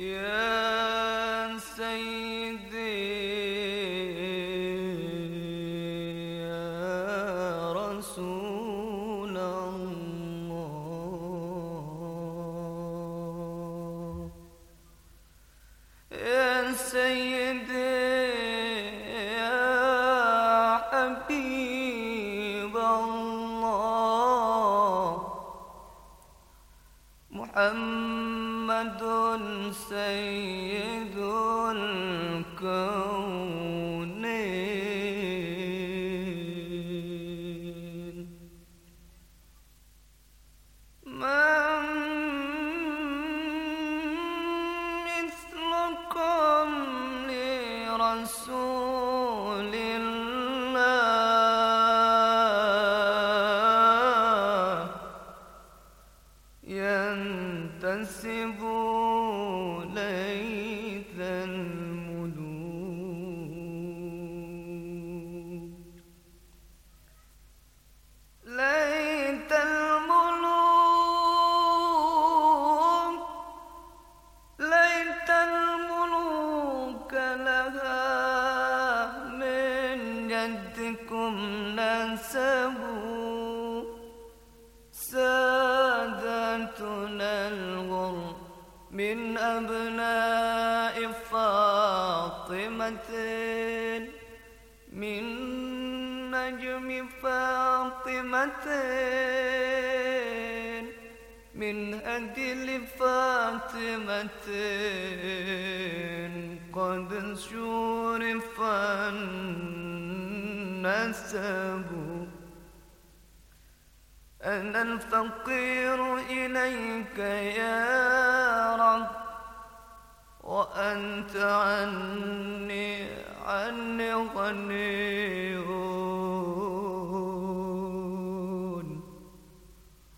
يا سيدي يا رسول الله. يا سيدي يا حبيب الله. محمد سيد الكونين من مثلكم لرسول ينتسب ليث الملوك. ليت الملوك ليت الملوك لها من جدكم نسبوا سادتنا فاطمة من نجم فاطمة من أجل فاطمة قد شرف النسب. أنا الفقير إليك يا وأنت عني عني غني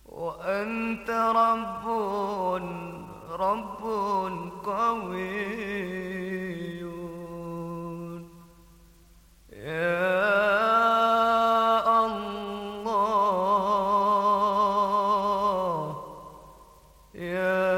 وأنت رب رب قوي يا الله يا